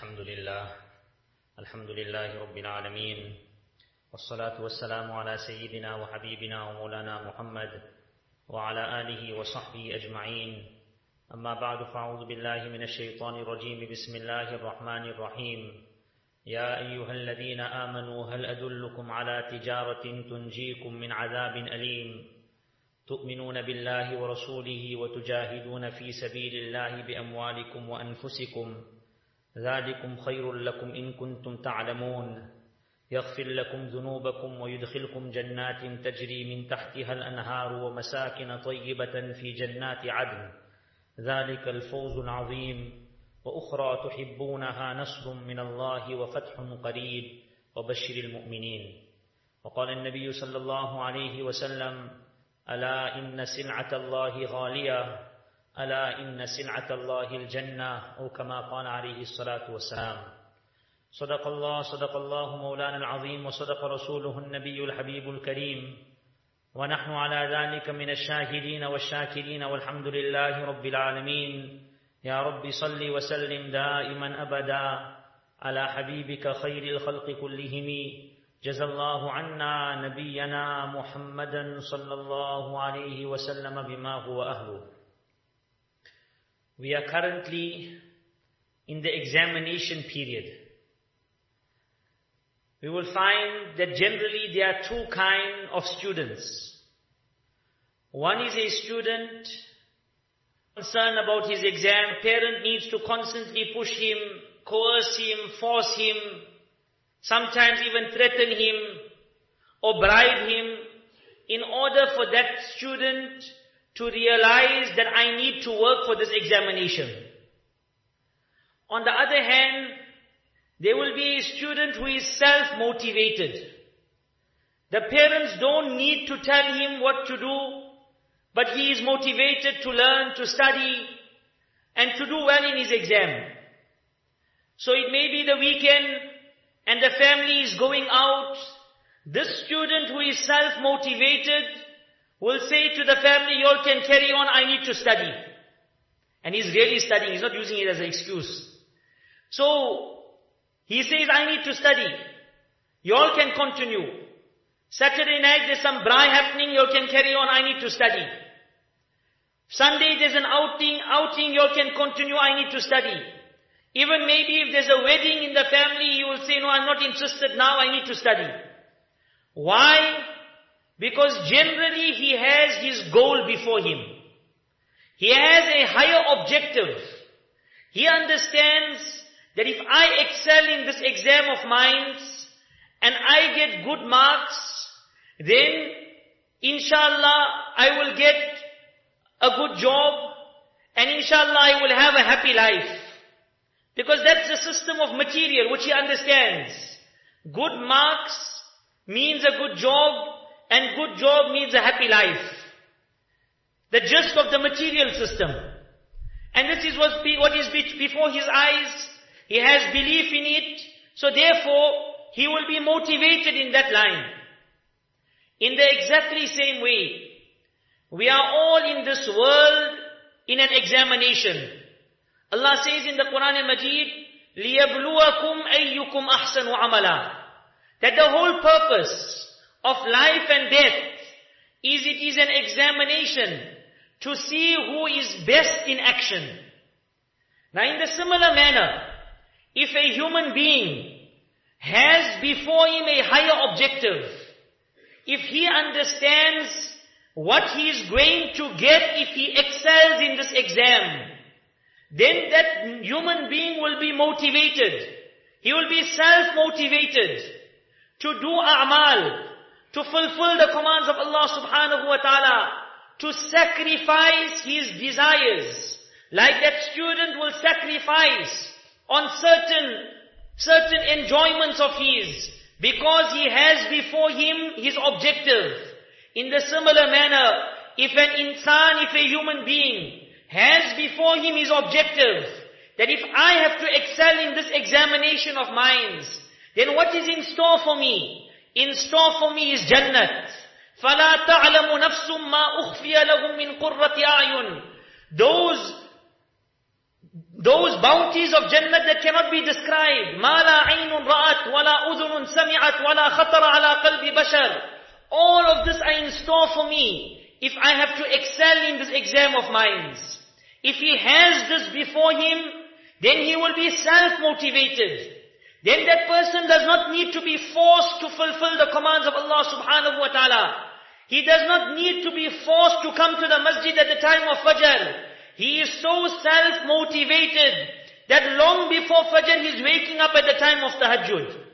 الحمد لله الحمد لله رب العالمين والصلاة والسلام على سيدنا وحبيبنا ومولانا محمد وعلى آله وصحبه أجمعين. أما بعد فأعوذ بالله من الشيطان الرجيم. بسم الله الرحمن الرحيم. يا أيها الذين آمنوا هل أدلكم على تجارة تنجيكم من عذاب أليم؟ تؤمنون بالله ورسوله وتجاهدون في سبيل الله بأموالكم وأنفسكم؟ ذلكم خير لكم إن كنتم تعلمون. يغفر لكم ذنوبكم ويدخلكم جنات تجري من تحتها الأنهار ومساكن طيبة في جنات عدن. ذلك الفوز العظيم. وأخرى تحبونها نصر من الله وفتح قريب. وبشر المؤمنين. وقال النبي صلى الله عليه وسلم ألا إن سلعة الله غالية ألا إن سلعة الله الجنة أو كما قال عليه الصلاة والسلام. صدق الله صدق الله مولانا العظيم وصدق رسوله النبي الحبيب الكريم. ونحن على ذلك من الشاهدين والشاكرين والحمد لله رب العالمين. يا رب صل وسلم دائما أبدا على حبيبك خير الخلق كلهم. جزى الله عنا نبينا محمدا صلى الله عليه وسلم بما هو أهله. We are currently in the examination period. We will find that generally there are two kinds of students. One is a student concerned about his exam. Parent needs to constantly push him, coerce him, force him, sometimes even threaten him or bribe him in order for that student to realize that I need to work for this examination. On the other hand, there will be a student who is self-motivated. The parents don't need to tell him what to do, but he is motivated to learn, to study, and to do well in his exam. So it may be the weekend, and the family is going out. This student who is self-motivated will say to the family, you all can carry on, I need to study. And he's really studying, he's not using it as an excuse. So, he says, I need to study. You all can continue. Saturday night there's some braai happening, you all can carry on, I need to study. Sunday there's an outing, outing, you all can continue, I need to study. Even maybe if there's a wedding in the family, you will say, no, I'm not interested now, I need to study. Why? Because generally he has his goal before him. He has a higher objective. He understands that if I excel in this exam of mine and I get good marks, then inshallah I will get a good job and inshallah I will have a happy life. Because that's the system of material which he understands. Good marks means a good job and good job means a happy life. The gist of the material system. And this is what is before his eyes. He has belief in it. So therefore, he will be motivated in that line. In the exactly same way, we are all in this world in an examination. Allah says in the Quran-e-Majid, لِيَبْلُوَكُمْ أَيُّكُمْ أَحْسَنُ عَمَلًا That the whole purpose of life and death is it is an examination to see who is best in action. Now in the similar manner, if a human being has before him a higher objective, if he understands what he is going to get if he excels in this exam, then that human being will be motivated. He will be self-motivated to do a'mal, to fulfill the commands of Allah subhanahu wa ta'ala, to sacrifice his desires. Like that student will sacrifice on certain, certain enjoyments of his, because he has before him his objective. In the similar manner, if an insan, if a human being, has before him his objective, that if I have to excel in this examination of minds, then what is in store for me? In store for me is Jannat. فَلَا تَعْلَمُ نَفْسٌ مَا أُخْفِيَ لَهُم مِّن قُرَّةِ أَعْيُنٍ Those those bounties of Jannah that cannot be described. ما لا عين رأت ولا أذن سمعت ولا خطر على قلب بشر. All of this are in store for me if I have to excel in this exam of minds. If he has this before him, then he will be self-motivated. Then that person does not need to be forced to fulfill the commands of Allah subhanahu wa ta'ala. He does not need to be forced to come to the masjid at the time of Fajr. He is so self-motivated that long before Fajr he is waking up at the time of Tahajjud.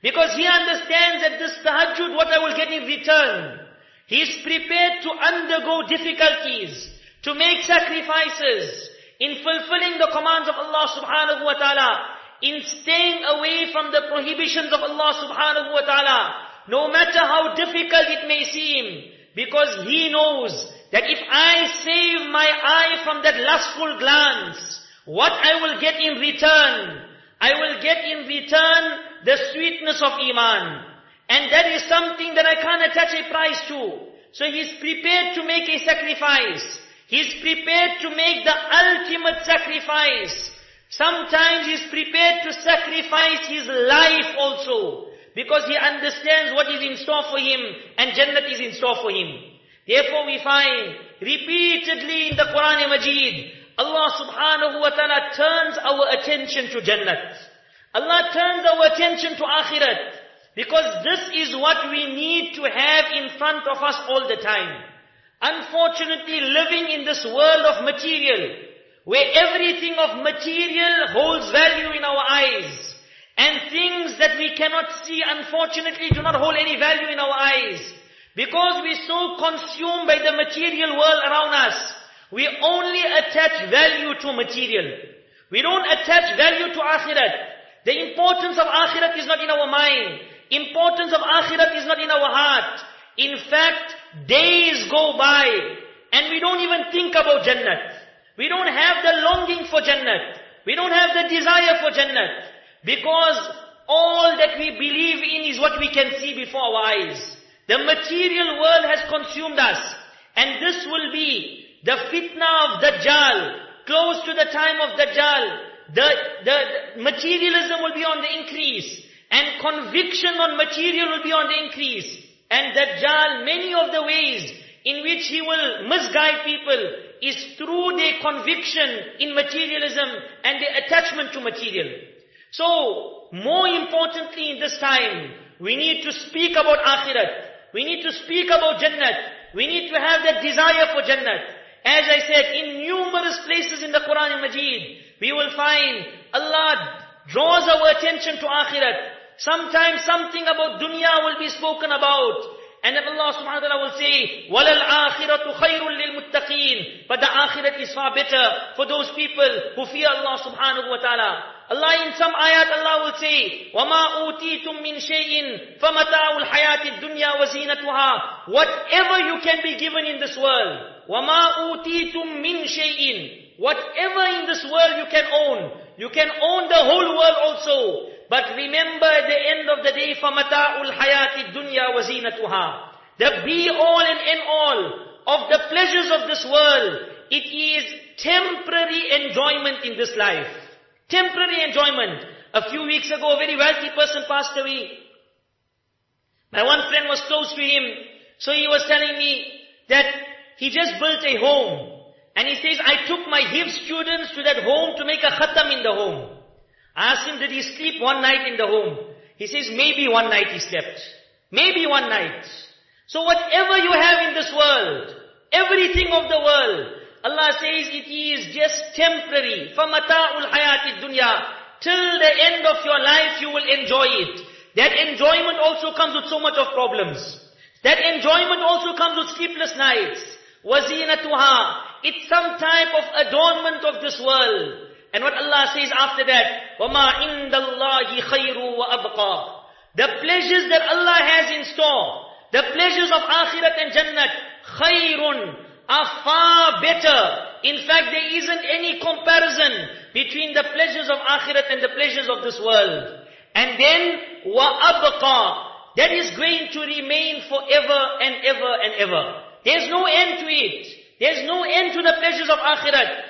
Because he understands that this Tahajjud, what I will get in return. He is prepared to undergo difficulties, to make sacrifices, in fulfilling the commands of Allah subhanahu wa ta'ala, in staying away from the prohibitions of Allah subhanahu wa ta'ala, no matter how difficult it may seem, because he knows that if I save my eye from that lustful glance, what I will get in return? I will get in return the sweetness of Iman. And that is something that I can't attach a price to. So he's prepared to make a sacrifice. He's prepared to make the ultimate sacrifice. Sometimes he's prepared to sacrifice his life also. Because he understands what is in store for him and Jannat is in store for him. Therefore we find repeatedly in the Quran-e-Majid, Allah subhanahu wa ta'ala turns our attention to Jannat. Allah turns our attention to Akhirat. Because this is what we need to have in front of us all the time. Unfortunately, living in this world of material, where everything of material holds value in our eyes, and things that we cannot see, unfortunately, do not hold any value in our eyes. Because we're so consumed by the material world around us, we only attach value to material. We don't attach value to akhirat. The importance of akhirat is not in our mind. Importance of akhirat is not in our heart. In fact, days go by and we don't even think about Jannat. We don't have the longing for Jannat. We don't have the desire for Jannat. Because all that we believe in is what we can see before our eyes. The material world has consumed us. And this will be the fitna of Dajjal. Close to the time of Dajjal. The, the, materialism will be on the increase. And conviction on material will be on the increase. And Dajjal, many of the he will misguide people is through their conviction in materialism and their attachment to material. So, more importantly in this time, we need to speak about akhirat. We need to speak about Jannat. We need to have that desire for Jannat. As I said, in numerous places in the Quran-e-Majid, we will find Allah draws our attention to Akhirat. Sometimes something about dunya will be spoken about. And then Allah subhanahu wa ta'ala will say, وَلَلْآخِرَةُ خَيْرٌ لِلْمُتَّقِينَ But the akhirat is far better for those people who fear Allah subhanahu wa ta'ala. Allah in some ayat Allah will say, وَمَا أُوتِيتُم مِّن شَيْءٍ فَمَتَاعُ الْحَيَاةِ الدُّنْيَا وَزِينَتُهَا Whatever you can be given in this world, وَمَا أُوتِيتُم مِّن شَيْءٍ Whatever in this world you can own, you can own the whole world also. But remember at the end of the day, فَمَتَاعُ الْحَيَاةِ الدُّنْيَا وَزِينَتُهَا The be-all and end-all of the pleasures of this world, it is temporary enjoyment in this life. Temporary enjoyment. A few weeks ago, a very wealthy person passed away. My one friend was close to him, so he was telling me that he just built a home. And he says, I took my Hifz students to that home to make a khatam in the home. I asked him, did he sleep one night in the home? He says, maybe one night he slept. Maybe one night. So whatever you have in this world, everything of the world, Allah says it is just temporary. فَمَتَاعُ الْحَيَاةِ الدُّنْيا Till the end of your life you will enjoy it. That enjoyment also comes with so much of problems. That enjoyment also comes with sleepless nights. وَزِينَتُهَا It's some type of adornment of this world. And what Allah says after that, وَمَا عِنْدَ اللَّهِ خَيْرُ وَأَبْقَى The pleasures that Allah has in store, the pleasures of Akhirat and Jannat, خَيْرٌ are far better. In fact, there isn't any comparison between the pleasures of akhirat and the pleasures of this world. And then, وَأَبْقَى That is going to remain forever and ever and ever. There's no end to it. There's no end to the pleasures of akhirat.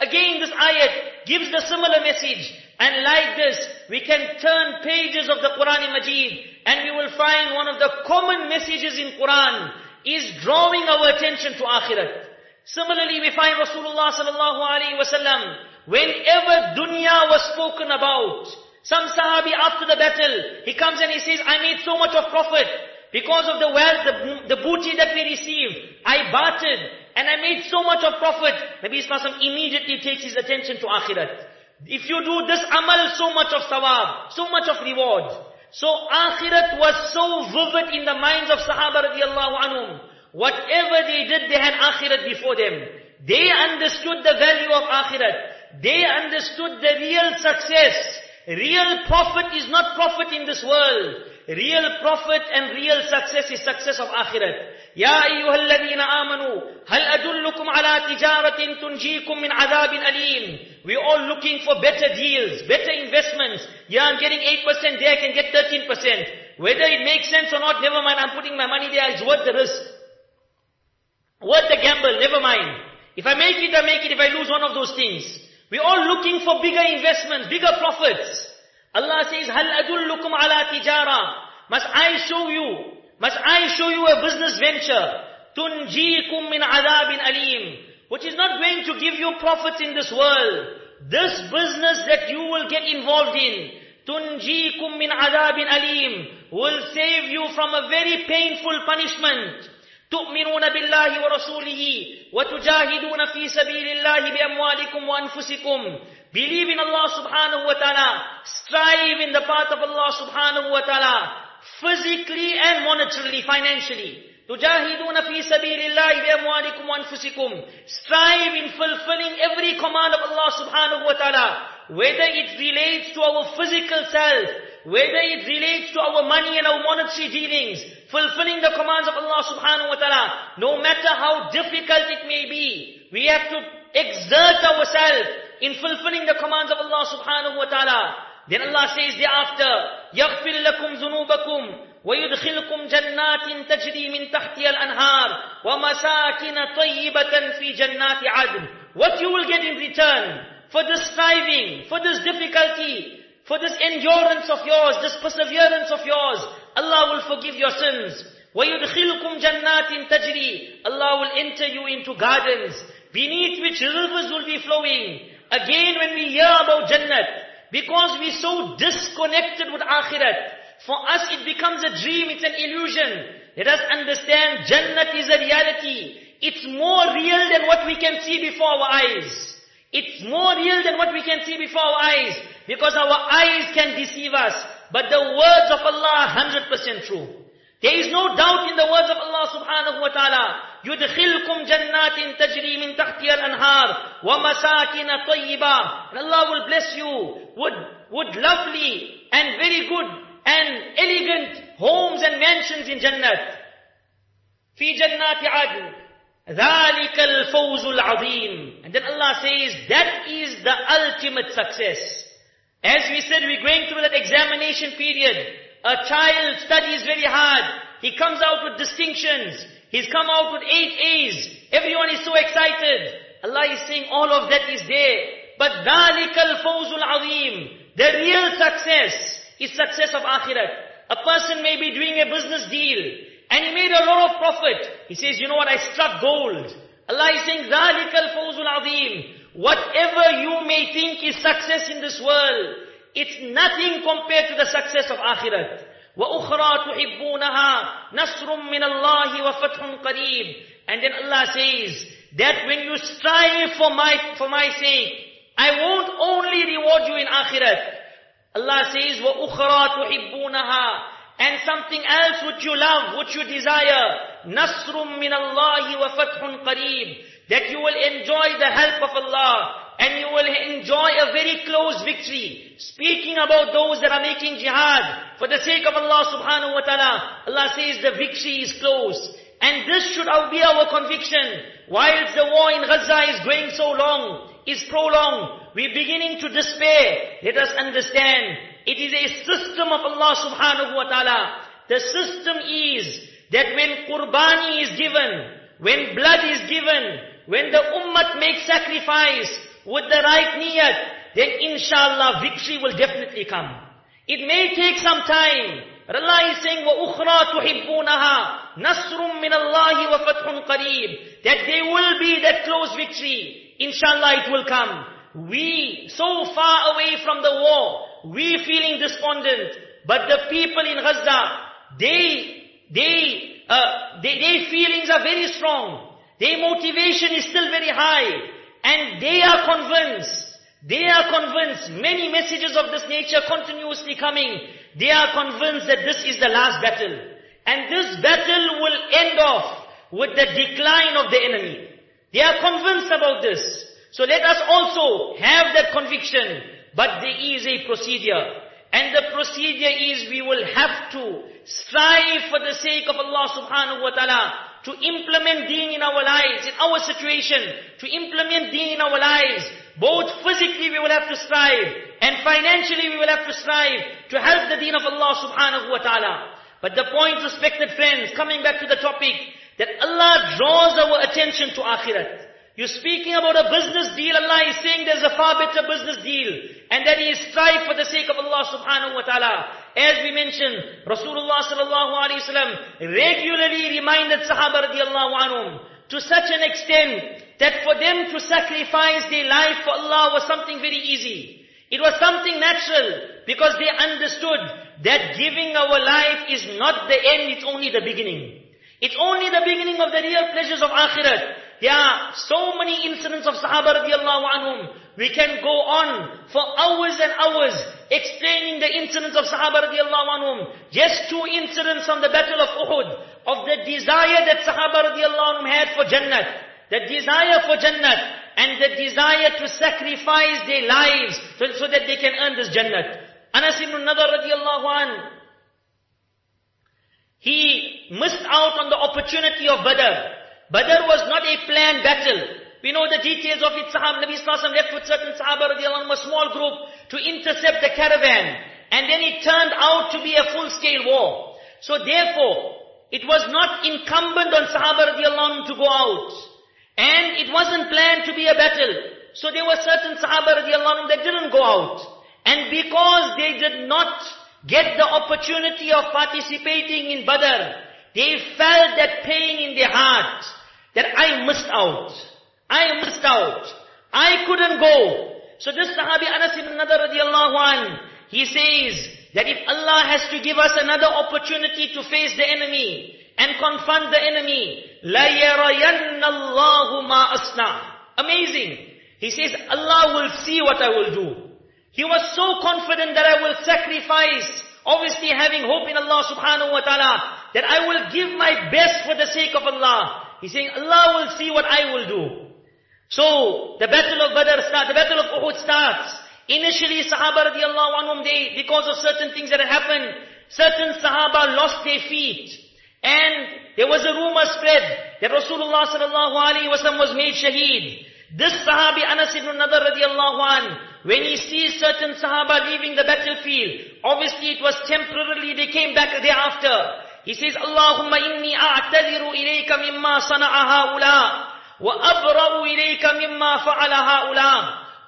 Again this ayat gives the similar message. And like this, we can turn pages of the Quran Majid and we will find one of the common messages in Quran is drawing our attention to akhirat. Similarly, we find Rasulullah sallallahu alaihi wasallam, whenever dunya was spoken about, some sahabi after the battle, he comes and he says, I made so much of profit. Because of the wealth, the, the booty that we received, I bartered and I made so much of profit. Nabi Islam immediately takes his attention to akhirat. If you do this amal, so much of sawab, so much of reward. So akhirat was so vivid in the minds of Sahaba radiallahu anhum. Whatever they did, they had akhirat before them. They understood the value of akhirat. They understood the real success. Real profit is not profit in this world. Real profit and real success is success of akhirat. يا أيها الذين آمنوا هل أدلكم على تجارة تنجيكم من عذاب أليم We're all looking for better deals, better investments. Yeah, I'm getting 8% there, I can get 13%. Whether it makes sense or not, never mind, I'm putting my money there, it's worth the risk. Worth the gamble, never mind. If I make it, I make it. If I lose one of those things. We're all looking for bigger investments, bigger profits. Allah says, هَلْ أَدُلُّكُمْ عَلَى تِجَارَةٍ Must I show you, must I show you a business venture? تُنْجِيكُمْ مِنْ عَذَابٍ أَلِيمٍ Which is not going to give you profits in this world. This business that you will get involved in, تُنْجِيكُمْ مِنْ عَذَابٍ أَلِيمٍ Will save you from a very painful punishment. تؤمنون بالله ورسوله وتجاهدون في سبيل الله بأموالكم وأنفسكم Believe in Allah subhanahu wa ta'ala. Strive in the path of Allah subhanahu wa ta'ala. Physically and monetarily, financially. تجاهدون في سبيل الله بأموالكم وأنفسكم. Strive in fulfilling every command of Allah subhanahu wa ta'ala. Whether it relates to our physical self, whether it relates to our money and our monetary dealings, fulfilling the commands of Allah subhanahu wa ta'ala, no matter how difficult it may be, we have to exert ourselves in fulfilling the commands of Allah subhanahu wa ta'ala. Then Allah says thereafter, يَغْفِرْ لَكُمْ ذُنُوبَكُمْ وَيُدْخِلْكُمْ جَنَّاتٍ تَجْرِي مِنْ تَحْتِهَا الْأَنْهَارِ وَمَسَاكِنَ طَيِّبَةً فِي جَنَّاتِ عَدْنٍ What you will get in return for this striving, for this difficulty, for this endurance of yours, this perseverance of yours, Allah will forgive your sins. وَيُدْخِلْكُمْ جَنَّاتٍ تَجْرِي Allah will enter you into gardens, beneath which rivers will be flowing. Again when we hear about Jannat, because we're so disconnected with Akhirat, for us it becomes a dream, it's an illusion. Let us understand Jannat is a reality. It's more real than what we can see before our eyes. It's more real than what we can see before our eyes. Because our eyes can deceive us. But the words of Allah are 100% true. There is no doubt in the words of Allah subhanahu wa ta'ala. يُدْخِلْكُمْ جَنَّاتٍ تَجْرِي مِنْ تَحْتِهَا الْأَنْهَارِ وَمَسَاكِنَ طَيِّبًا And Allah will bless you with, with lovely and very good and elegant homes and mansions in Jannat. في جنات عدن ذَلِكَ الْفَوْزُ الْعَظِيمُ And then Allah says, that is the ultimate success. As we said, we're going through that examination period. A child studies very hard. He comes out with distinctions. He's come out with eight A's. Everyone is so excited. Allah is saying all of that is there. But ذَلِكَ الْفَوْزُ الْعَظِيمُ The real success is success of akhirat. A person may be doing a business deal. And he made a lot of profit. He says, you know what, I struck gold. Allah is saying, ذَلِكَ الْفَوْزُ الْعَظِيمُ Whatever you may think is success in this world, it's nothing compared to the success of akhirat. وَأُخْرَى تُحِبُّونَهَا نَصْرٌ مِّنَ اللَّهِ وَفَتْحٌ قَرِيبٌ And then Allah says, that when you strive for my, for my sake, I won't only reward you in akhirat. Allah says, وَأُخْرَى تُحِبُّونَهَا and something else which you love, which you desire. نَصْرٌ مِّنَ اللَّهِ وَفَتْحٌ قَرِيبٌ That you will enjoy the help of Allah and you will enjoy a very close victory. Speaking about those that are making jihad for the sake of Allah subhanahu wa ta'ala, Allah says the victory is close. And this should be our conviction. Whilst the war in Gaza is going so long, is prolonged, we're beginning to despair. Let us understand, it is a system of Allah subhanahu wa ta'ala. The system is that when qurbani is given, when blood is given, when the ummah makes sacrifice with the right niyat, then inshallah victory will definitely come. It may take some time, but Allah is saying, وَأُخْرَى تُحِبُّونَهَا نَصْرٌ مِّنَ اللَّهِ وَفَتْحٌ قَرِيبٌ That there will be that close victory. Inshallah it will come. We, so far away from the war, we feeling despondent. But the people in Gaza, they, they, uh, they, their feelings are very strong. Their motivation is still very high. And they are convinced, they are convinced, many messages of this nature continuously coming. They are convinced that this is the last battle. And this battle will end off with the decline of the enemy. They are convinced about this. So let us also have that conviction. But there is a procedure. And the procedure is we will have to strive for the sake of Allah subhanahu wa ta'ala to implement deen in our lives, in our situation, to implement deen in our lives. Both physically we will have to strive, and financially we will have to strive to help the deen of Allah subhanahu wa ta'ala. But the point, respected friends, coming back to the topic, that Allah draws our attention to akhirat. You're speaking about a business deal, Allah is saying there's a far better business deal. And that is strive for the sake of Allah subhanahu wa ta'ala. As we mentioned, Rasulullah sallallahu alayhi wasallam regularly reminded Sahaba radiallahu anhum to such an extent that for them to sacrifice their life for Allah was something very easy. It was something natural because they understood that giving our life is not the end, it's only the beginning. It's only the beginning of the real pleasures of akhirat. There are so many incidents of Sahaba radiallahu anhum. We can go on for hours and hours explaining the incidents of Sahaba radiallahu anhum. Just two incidents from the battle of Uhud, of the desire that Sahaba radiallahu anhum had for Jannat. The desire for Jannat and the desire to sacrifice their lives so, so that they can earn this Jannat. Anas ibn Nadar radiallahu anhu, he missed out on the opportunity of Badr. Badr was not a planned battle. We know the details of it. Sahaba Nabi Sallallahu left with certain Sahaba radiallahu a small group to intercept the caravan. And then it turned out to be a full-scale war. So therefore, it was not incumbent on Sahaba radiallahu to go out. And it wasn't planned to be a battle. So there were certain Sahaba radiallahu that didn't go out. And because they did not get the opportunity of participating in Badr, they felt that pain in their heart that I missed out. I missed out. I couldn't go. So this Sahabi Anas ibn Nadar radiallahu an, he says that if Allah has to give us another opportunity to face the enemy and confront the enemy, la يَرَيَنَّ اللَّهُ مَا أَصْنَعُ Amazing. He says, Allah will see what I will do. He was so confident that I will sacrifice, obviously having hope in Allah subhanahu wa ta'ala, that I will give my best for the sake of Allah. He's saying, Allah will see what I will do. So, the battle of Badr starts, the battle of Uhud starts. Initially, Sahaba radiallahu anhum, they, because of certain things that had happened, certain Sahaba lost their feet. And there was a rumor spread that Rasulullah sallallahu alaihi wasallam was made shaheed. This Sahabi Anas ibn Nadar radiallahu an, when he sees certain Sahaba leaving the battlefield, obviously it was temporarily, they came back thereafter. He says, Allahumma inni a'tadiru ilayka mimma sana'a ha'ula wa abra'u ilayka mimma fa'ala ha'ula.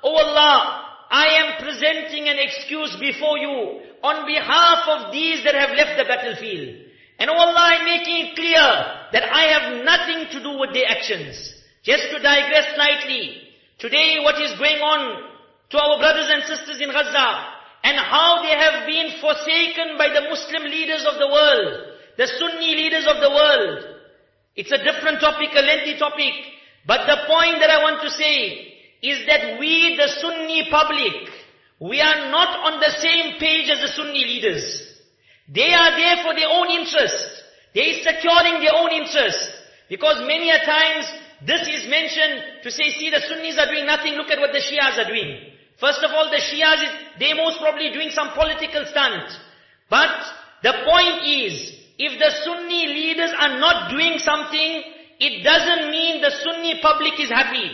Oh Allah, I am presenting an excuse before you on behalf of these that have left the battlefield. And oh Allah, I'm making it clear that I have nothing to do with their actions. Just to digress slightly, today what is going on to our brothers and sisters in Gaza and how they have been forsaken by the Muslim leaders of the world the Sunni leaders of the world. It's a different topic, a lengthy topic. But the point that I want to say is that we, the Sunni public, we are not on the same page as the Sunni leaders. They are there for their own interest. They are securing their own interest. Because many a times this is mentioned to say, see the Sunnis are doing nothing, look at what the Shias are doing. First of all, the Shias, they most probably doing some political stunt. But the point is, if the Sunni leaders are not doing something, it doesn't mean the Sunni public is happy.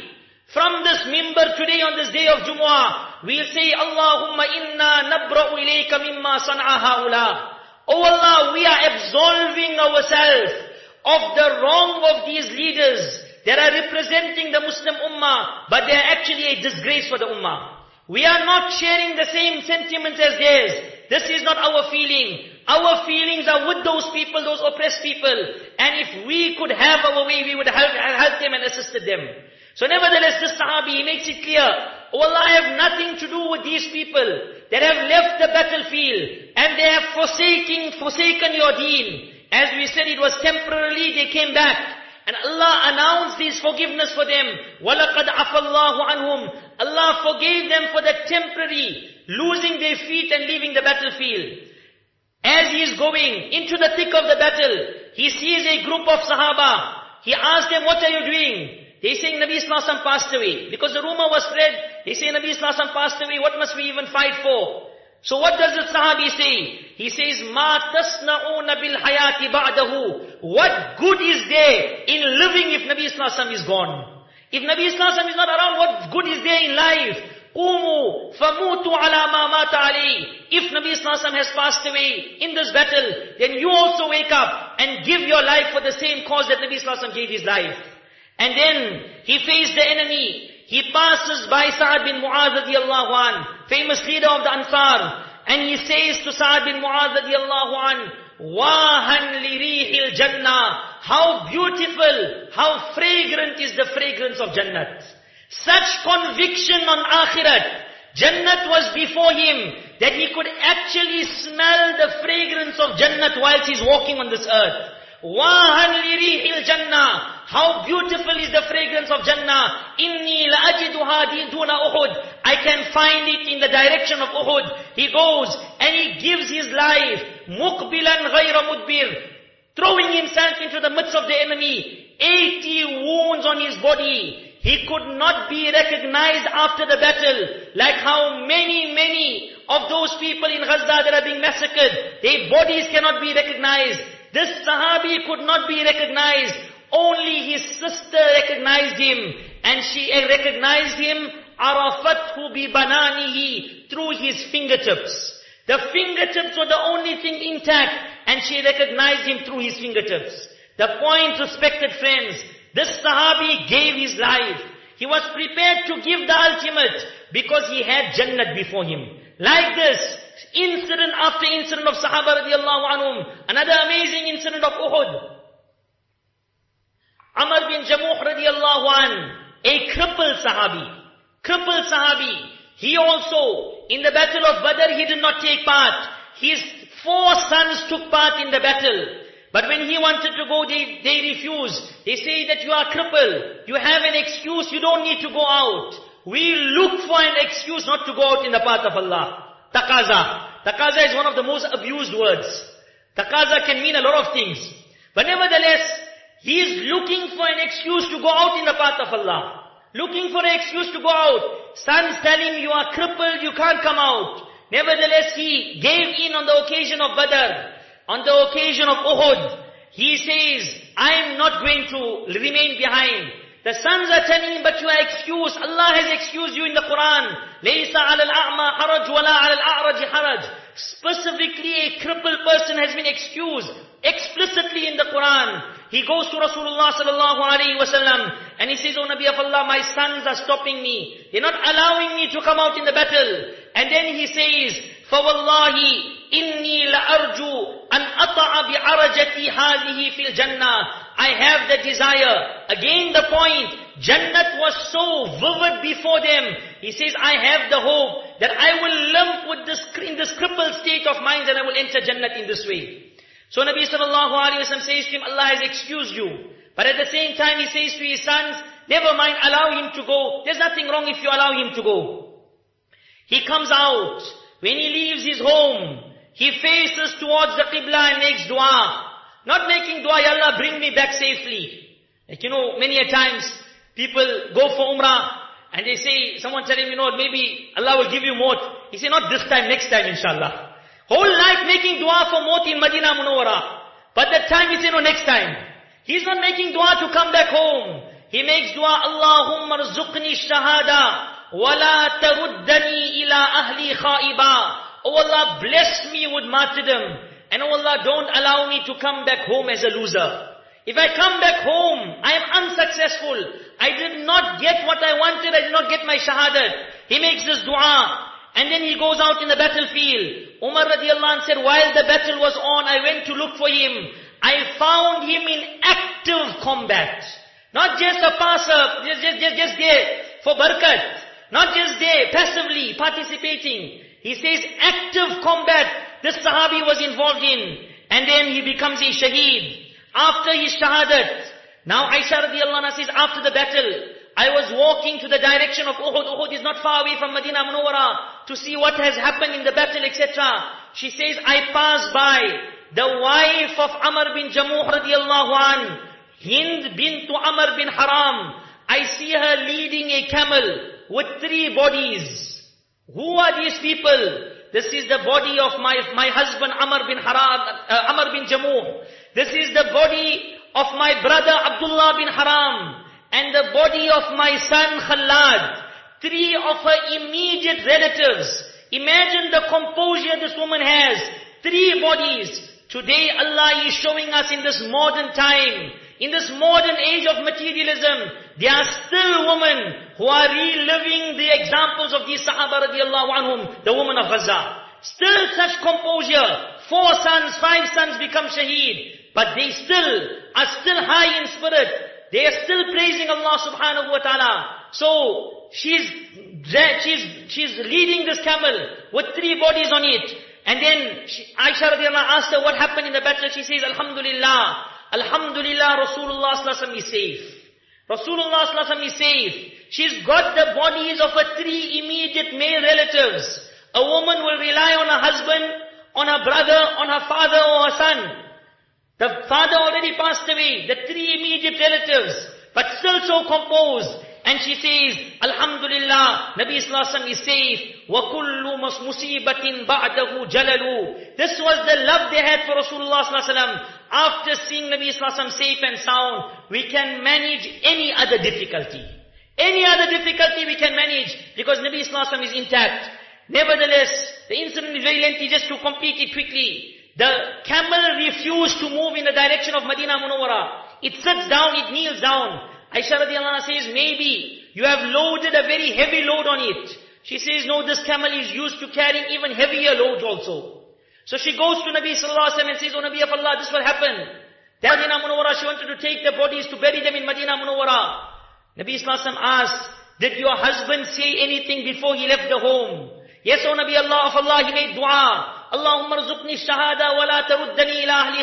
From this mimbar today on this day of Jumu'ah, we'll say, Allahumma inna nabra'u ilayka mimma san'a haula. Oh Allah, we are absolving ourselves of the wrong of these leaders that are representing the Muslim Ummah, but they are actually a disgrace for the Ummah. We are not sharing the same sentiments as theirs. This is not our feeling. Our feelings are with those people, those oppressed people. And if we could have our way, we would help, help them and assisted them. So nevertheless, this Sahabi, he makes it clear, oh Allah, I have nothing to do with these people that have left the battlefield and they have forsaken, forsaken your deen. As we said, it was temporarily, they came back. And Allah announced His forgiveness for them. وَلَقَدْ عَفَى اللَّهُ عَنْهُمْ Allah forgave them for the temporary, losing their feet and leaving the battlefield. As he is going into the thick of the battle, he sees a group of Sahaba. He asks them, what are you doing? They say, Nabi Wasallam passed away. Because the rumor was spread, they say Nabi Wasallam passed away, what must we even fight for? So what does the Sahabi say? He says, Ma tasna'una bil hayati ba'dahu. What good is there in living if Nabi Wasallam is gone? If Nabi Wasallam is not around, what good is there in life? Qumu famutu ala ma mata ali. If Nabi Wasallam has passed away in this battle, then you also wake up and give your life for the same cause that Nabi Wasallam gave his life. And then he faced the enemy. He passes by Sa'ad bin Mu'adh radiallahu an, famous leader of the Ansar. And he says to Sa'ad bin Mu'adh radiallahu an, Wahan lirihil Jannah. How beautiful, how fragrant is the fragrance of Jannat. Such conviction on Akhirat. Jannat was before him that he could actually smell the fragrance of Jannat whilst he's walking on this earth. Wahan lirihil jannah. How beautiful is the fragrance of Jannah. Inni la'ajiduha duna Uhud. I can find it in the direction of Uhud. He goes and he gives his life. Mukbilan ghayra mudbir. Throwing himself into the midst of the enemy. 80 wounds on his body. He could not be recognized after the battle. Like how many, many of those people in Gaza that are being massacred, their bodies cannot be recognized. This Sahabi could not be recognized. Only his sister recognized him. And she recognized him, Arafathu bi bananihi, through his fingertips. The fingertips were the only thing intact, and she recognized him through his fingertips. The point, respected friends, this Sahabi gave his life. He was prepared to give the ultimate because he had Jannat before him. Like this, incident after incident of Sahaba radiallahu anhum. Another amazing incident of Uhud. Amr bin Jamuh radiallahu an, a crippled Sahabi. Crippled Sahabi. He also, in the battle of Badr, he did not take part. His four sons took part in the battle. But when he wanted to go, they, they refused. They say that you are crippled. You have an excuse, you don't need to go out. We look for an excuse not to go out in the path of Allah. Takaza. Takaza is one of the most abused words. Takaza can mean a lot of things. But nevertheless, he is looking for an excuse to go out in the path of Allah. Looking for an excuse to go out. Sons tell him, you are crippled, you can't come out. Nevertheless, he gave in on the occasion of Badr On the occasion of Uhud. He says, I am not going to remain behind. The sons are telling him, but you are excused. Allah has excused you in the Quran. لَيْسَ عَلَى الْأَعْمَى حَرَجْ وَلَا عَلَى الْأَعْرَجِ حَرَجْ Specifically, a crippled person has been excused explicitly in the Quran. He goes to Rasulullah sallallahu alaihi wasallam and he says, "O Nabi of Allah, my sons are stopping me. They're not allowing me to come out in the battle." And then he says, فَوَاللَّهِ Inni la arju an ata'a bi arajati hadhihi fil jannah. I have the desire. Again the point, Jannat was so vivid before them. He says, I have the hope that I will lump with this, in this crippled state of mind and I will enter Jannat in this way. So Nabi sallallahu alayhi wa says to him, Allah has excused you. But at the same time he says to his sons, never mind, allow him to go. There's nothing wrong if you allow him to go. He comes out. When he leaves his home, he faces towards the Qibla and makes dua. Not making dua, Ya Allah, bring me back safely. Like you know, many a times, people go for Umrah, and they say, someone tell him, you know, maybe Allah will give you more. He say, not this time, next time, inshallah. Whole life making dua for Mot in Madinah Munawwara. But that time he say, no, next time. He's not making dua to come back home. He makes dua, Allahumma rzuqni shahada, wa la taruddani ila ahli khaiba. Oh Allah, bless me with martyrdom. And oh Allah, don't allow me to come back home as a loser. If I come back home, I am unsuccessful. I did not get what I wanted. I did not get my shahadat. He makes this dua. And then he goes out in the battlefield. Umar radiallahu anh said, while the battle was on, I went to look for him. I found him in active combat. Not just a passer, just, just, just, just there for barakat. Not just there, passively participating. He says active combat, this Sahabi was involved in. And then he becomes a shaheed. After his shahadat, now Aisha radiallahu anha says, after the battle, I was walking to the direction of Uhud. Uhud is not far away from Medina Munawwara to see what has happened in the battle, etc. She says, I passed by the wife of Amr bin Jamuh radiallahu an, Hind bint Amr bin Haram. I see her leading a camel with three bodies. Who are these people? This is the body of my, my husband Amr bin Haram, uh, Amr bin Jamuh. This is the body of my brother Abdullah bin Haram. And the body of my son Khalad. Three of her immediate relatives. Imagine the composure this woman has. Three bodies. Today Allah is showing us in this modern time, in this modern age of materialism, there are still women who are reliving the examples of these Sahaba radiallahu anhum, the women of Gaza. Still such composure. Four sons, five sons become shaheed. But they still are still high in spirit. They are still praising Allah subhanahu wa ta'ala. So, she's, she's, she's leading this camel with three bodies on it. And then she, Aisha radiallahu asked her what happened in the battle. She says, Alhamdulillah, Alhamdulillah, Rasulullah is safe. Rasulullah is safe. She's got the bodies of her three immediate male relatives. A woman will rely on her husband, on her brother, on her father or her son. The father already passed away, the three immediate relatives, but still so composed. And she says, Alhamdulillah, Nabi Sallallahu is safe. وَكُلُّ مُصِيبَةٍ بَعْدَهُ جَلَلُ This was the love they had for Rasulullah Sallallahu After seeing Nabi Sallallahu safe and sound, we can manage any other difficulty. Any other difficulty we can manage because Nabi Sallallahu is intact. Nevertheless, the incident is very lengthy just to complete it quickly. The camel refused to move in the direction of Medina Munawwara. It sits down, it kneels down. Aisha radiallahu says, maybe you have loaded a very heavy load on it. She says, no, this camel is used to carrying even heavier loads also. So she goes to Nabi sallallahu alaihi wasallam and says, oh Nabi of Allah, this will happen. Medina Munawwara, she wanted to take the bodies to bury them in Medina Munawwara. Nabi sallallahu alaihi wasallam asked, did your husband say anything before he left the home? Yes, O Nabi Allah of Allah, he made dua. Allahumma rzuqni shahada wa la taruddani ila ahli.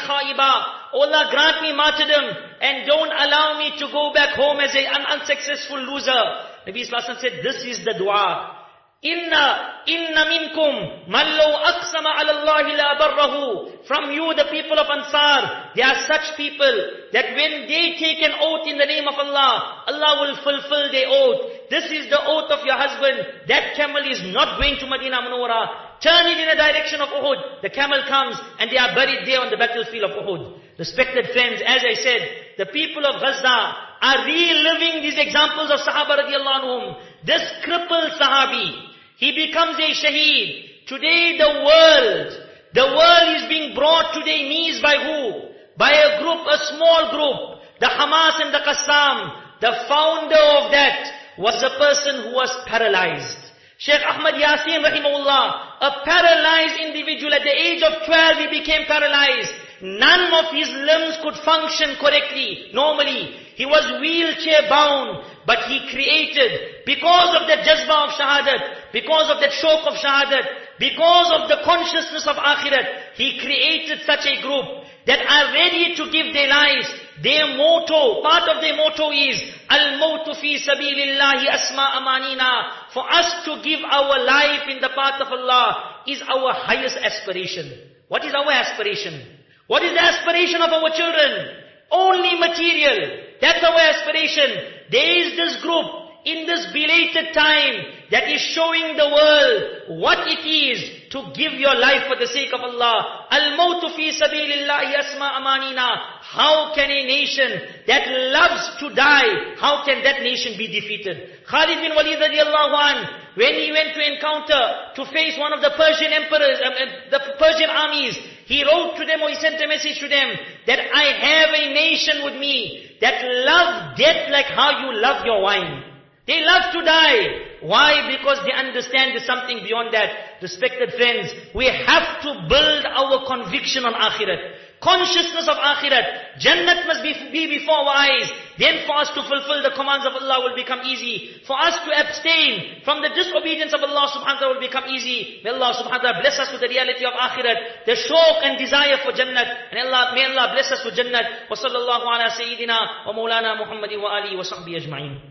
Oh Allah, grant me martyrdom and don't allow me to go back home as an unsuccessful loser. Nabi Sallallahu said, this is the dua. Inna, inna minkum, man law aqsama ala Allah la barrahu. From you, the people of Ansar, they are such people that when they take an oath in the name of Allah, Allah will fulfill their oath. This is the oath of your husband. That camel is not going to Medina Munawwara. Turn it in the direction of Uhud. The camel comes and they are buried there on the battlefield of Uhud. Respected friends, as I said, the people of Gaza are reliving these examples of Sahaba radiallahu anhum. This crippled Sahabi, he becomes a shaheed. Today the world, the world is being brought to their knees by who? By a group, a small group. The Hamas and the Qassam. The founder of that was a person who was paralyzed. Sheikh Ahmad Yasin rahimahullah, a paralyzed individual at the age of 12 he became paralyzed. None of his limbs could function correctly, normally. He was wheelchair bound, but he created, because of that jazba of shahadat, because of that shawq of shahadat, because of the consciousness of akhirat, he created such a group that are ready to give their lives. Their motto, part of their motto is, Al-Mawtu fi sabilillahi asma amanina. For us to give our life in the path of Allah is our highest aspiration. What is our aspiration? What is the aspiration of our children? Only material. That's our aspiration. There is this group in this belated time that is showing the world what it is to give your life for the sake of Allah. Al-mawtu fi sabilillahi asma amanina. How can a nation that loves to die, how can that nation be defeated? Khalid bin Walid radiallahu an, when he went to encounter, to face one of the Persian emperors, um, uh, the Persian armies, He wrote to them or he sent a message to them that I have a nation with me that love death like how you love your wine. They love to die. Why? Because they understand there's something beyond that. Respected friends, we have to build our conviction on akhirat. Consciousness of akhirat. Jannat must be, be before our eyes. Then for us to fulfill the commands of Allah will become easy. For us to abstain from the disobedience of Allah subhanahu wa ta'ala will become easy. May Allah subhanahu wa ta'ala bless us with the reality of akhirat, the shawq and desire for jannat. And Allah, may Allah bless us with jannat. Wa sallallahu ala sayyidina wa wa wa sahbihi ajma'in.